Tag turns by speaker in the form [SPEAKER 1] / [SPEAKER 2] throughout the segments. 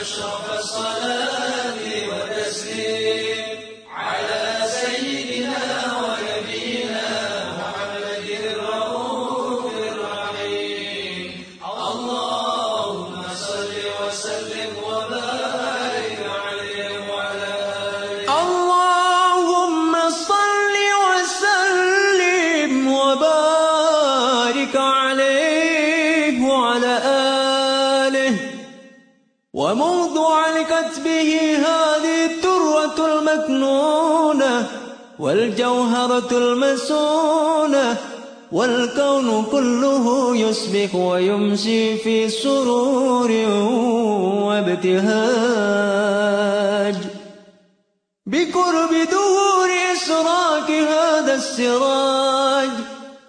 [SPEAKER 1] أشرف الصلاة وتسليم على سيدنا ونبينا محمد الرؤوف الرحيم. اللهم صل وسلم وبارك عليه وعلى
[SPEAKER 2] اللهم صل وسلم وبارك عليه وعلى آله. وموضوع لكتبه هذه الترة المكنونة والجوهرة المسونة والكون كله يسبح ويمسي في سرور وابتهاج. بقرب دور إسراك هذا السراج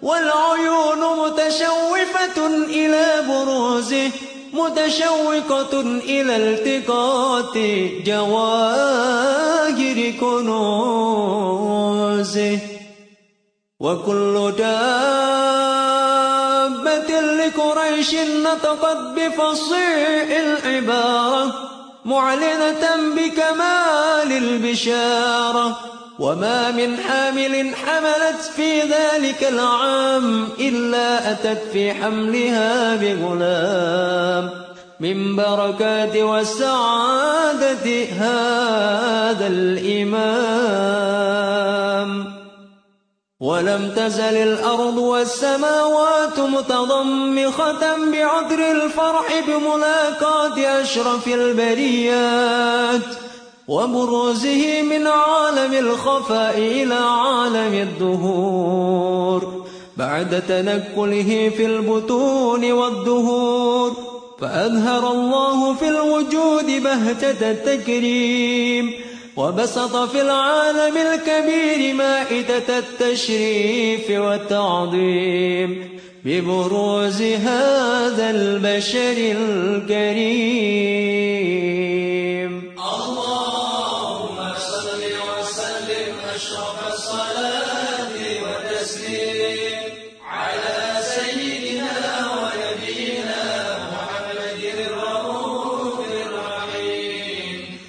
[SPEAKER 2] والعيون متشوفة إلى بروزه متشوقة إلى التقاط جواهر كنوزه. وكل دابة لقريش نطقت بفصيح العبارة معلنة بكمال البشارة. وما من حامل حملت في ذلك العام إلا أتت في حملها بغلام. من بركات والسعادة هذا الإمام. ولم تزل الأرض والسماوات متضمخة بعطر الفرح بملاقاة أشرف البريات. وبروزه من عالم الخفاء إلى عالم الدهور. بعد تنكله في البطون والدهور. فأظهر الله في الوجود بهجة التكريم. وبسط في العالم الكبير مائدة التشريف والتعظيم. ببروز هذا البشر الكريم.
[SPEAKER 1] أشرف الصلاة وتسليم